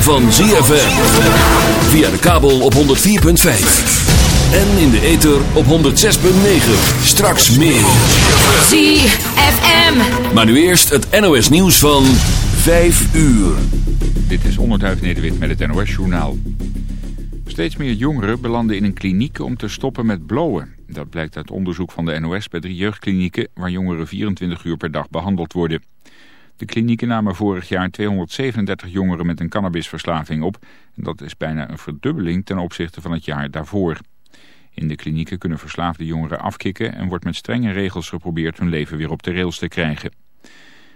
van ZFM. Via de kabel op 104.5. En in de ether op 106.9. Straks meer. ZFM. Maar nu eerst het NOS nieuws van 5 uur. Dit is Onderduif Nederwit met het NOS Journaal. Steeds meer jongeren belanden in een kliniek om te stoppen met blowen. Dat blijkt uit onderzoek van de NOS bij drie jeugdklinieken... waar jongeren 24 uur per dag behandeld worden. De klinieken namen vorig jaar 237 jongeren met een cannabisverslaving op. En dat is bijna een verdubbeling ten opzichte van het jaar daarvoor. In de klinieken kunnen verslaafde jongeren afkicken... en wordt met strenge regels geprobeerd hun leven weer op de rails te krijgen.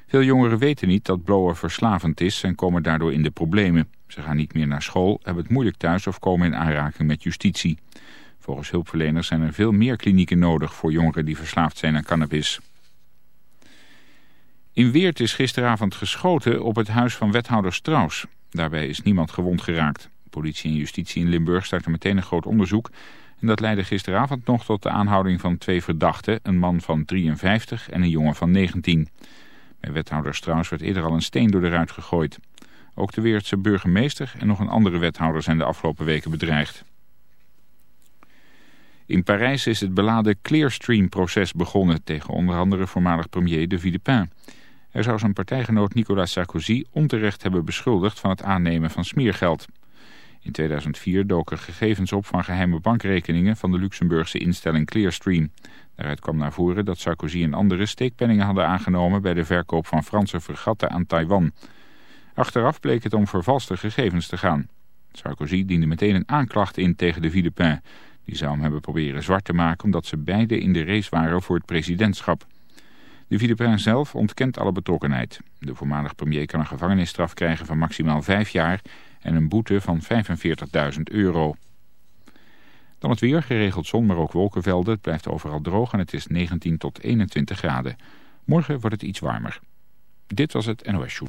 Veel jongeren weten niet dat blower verslavend is en komen daardoor in de problemen. Ze gaan niet meer naar school, hebben het moeilijk thuis of komen in aanraking met justitie. Volgens hulpverleners zijn er veel meer klinieken nodig voor jongeren die verslaafd zijn aan cannabis. In Weert is gisteravond geschoten op het huis van wethouder Strauss. Daarbij is niemand gewond geraakt. Politie en justitie in Limburg starten meteen een groot onderzoek. En dat leidde gisteravond nog tot de aanhouding van twee verdachten. Een man van 53 en een jongen van 19. Bij wethouder Strauss werd eerder al een steen door de ruit gegooid. Ook de Weertse burgemeester en nog een andere wethouder zijn de afgelopen weken bedreigd. In Parijs is het beladen Clearstream-proces begonnen tegen onder andere voormalig premier de Villepin. Hij zou zijn partijgenoot Nicolas Sarkozy onterecht hebben beschuldigd van het aannemen van smeergeld. In 2004 doken gegevens op van geheime bankrekeningen van de Luxemburgse instelling Clearstream. Daaruit kwam naar voren dat Sarkozy en anderen steekpenningen hadden aangenomen bij de verkoop van Franse fregatten aan Taiwan. Achteraf bleek het om vervalste gegevens te gaan. Sarkozy diende meteen een aanklacht in tegen de Villepin. Die zou hem hebben proberen zwart te maken omdat ze beide in de race waren voor het presidentschap. De Villepin zelf ontkent alle betrokkenheid. De voormalig premier kan een gevangenisstraf krijgen van maximaal vijf jaar en een boete van 45.000 euro. Dan het weer, geregeld zon, maar ook wolkenvelden. Het blijft overal droog en het is 19 tot 21 graden. Morgen wordt het iets warmer. Dit was het NOS Show.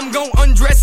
I'm gon' undress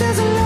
says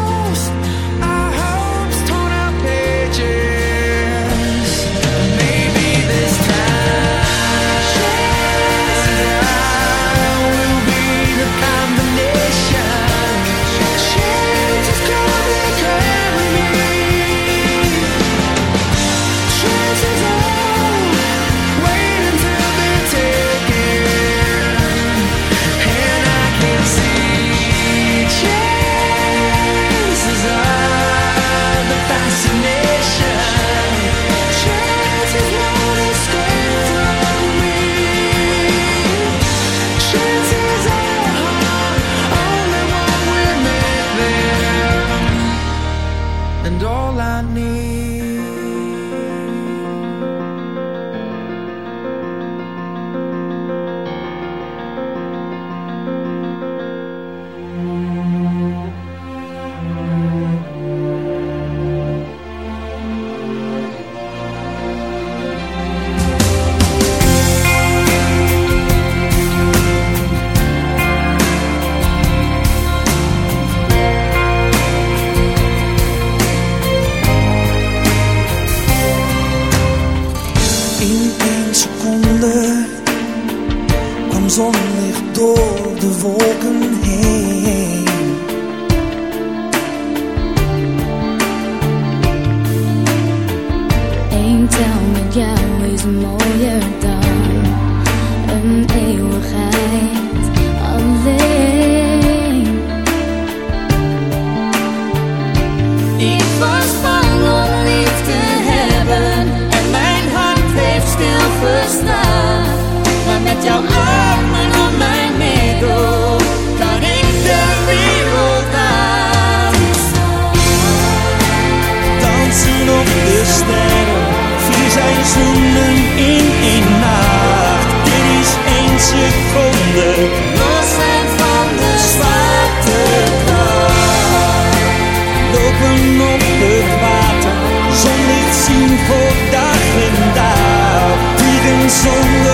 zonder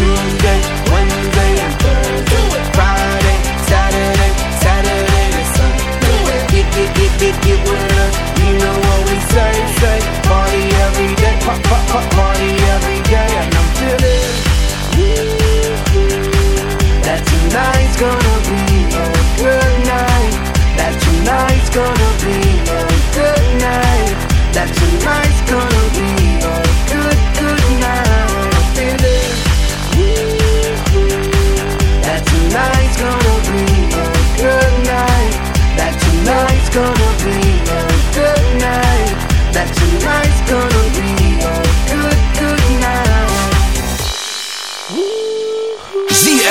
Tuesday, Wednesday, Thursday, Friday, Saturday, Saturday You know what we say, say. Party every day, pop, pop, pop, party every day, and I'm feeling that tonight's gonna be a good night. That tonight's gonna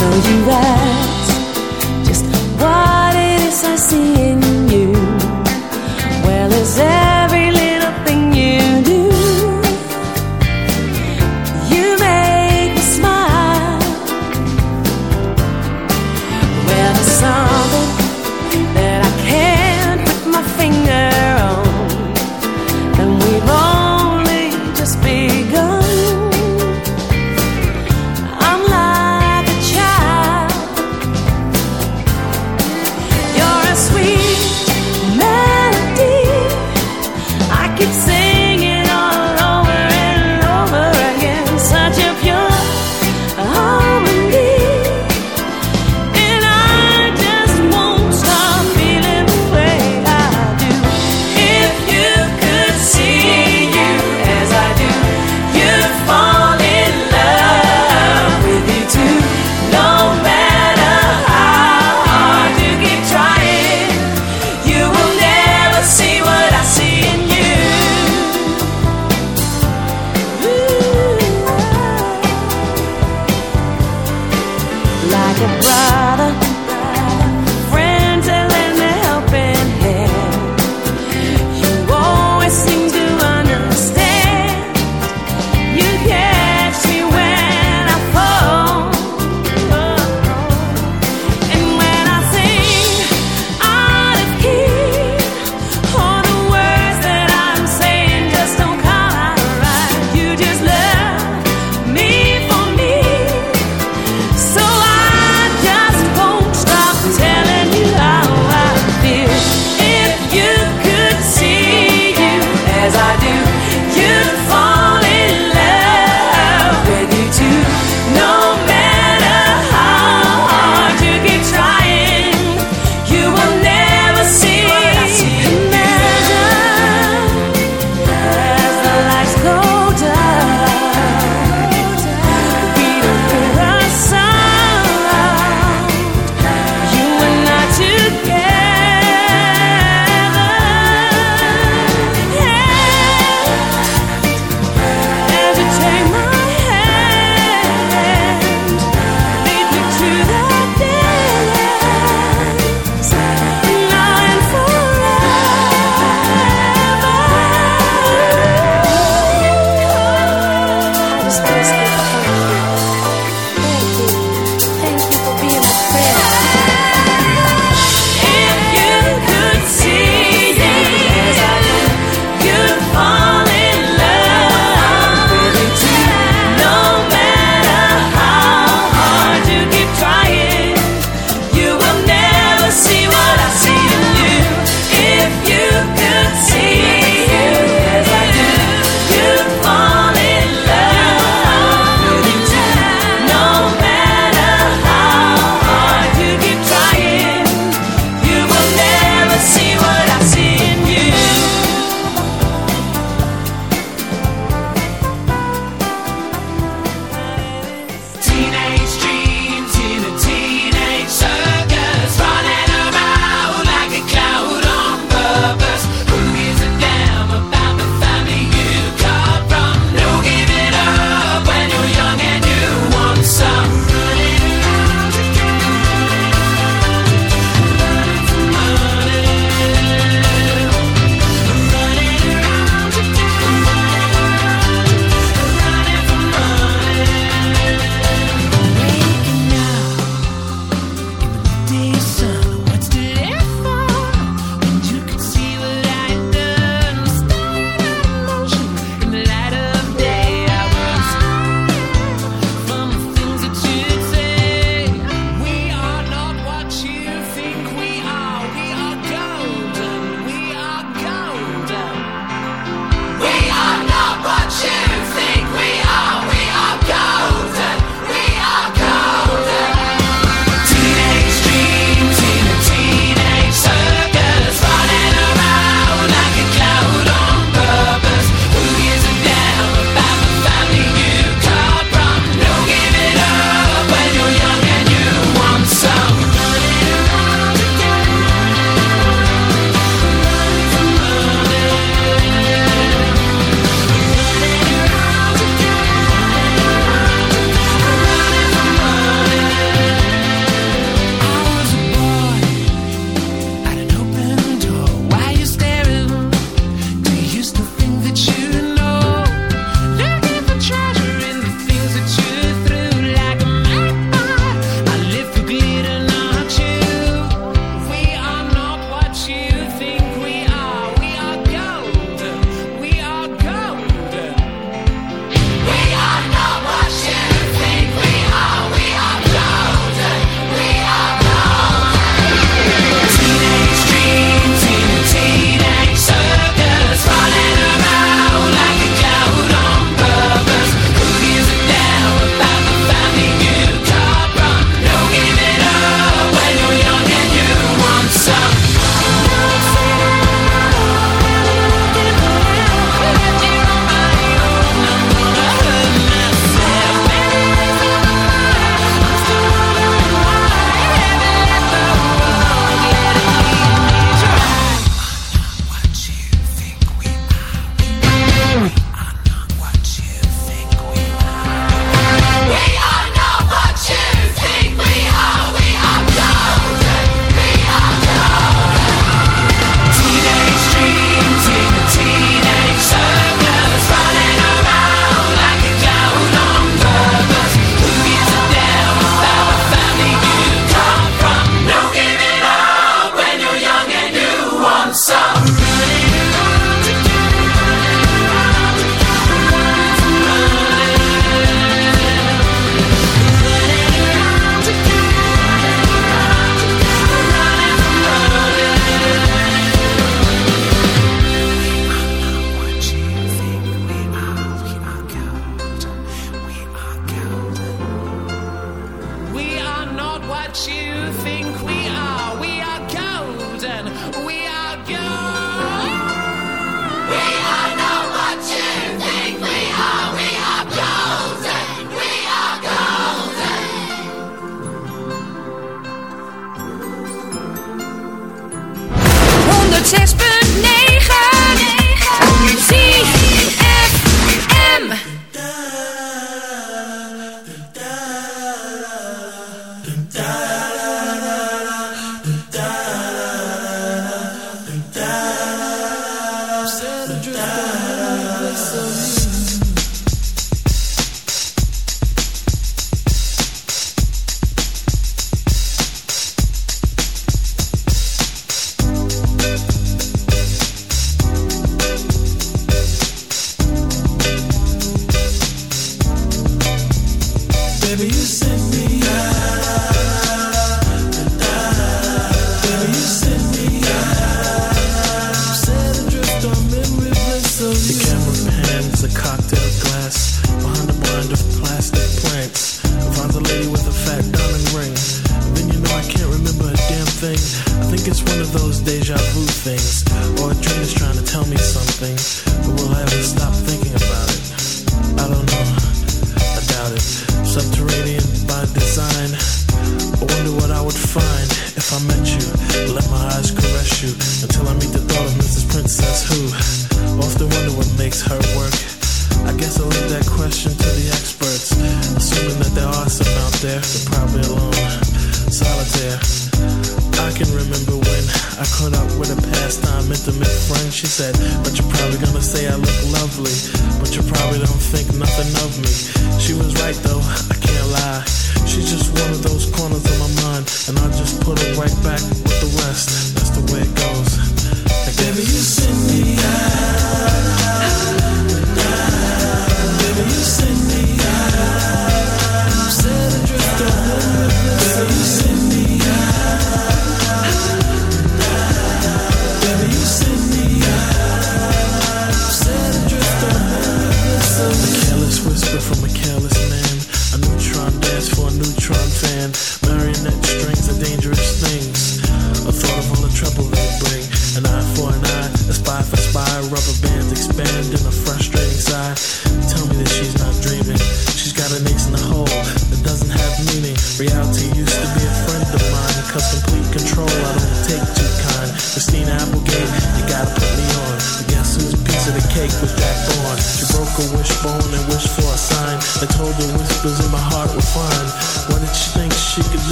So you ask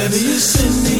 Baby, you send me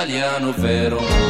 italiano vero.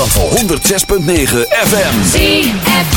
Zandvoort. ZFM Zandvoort. 106.9 FM.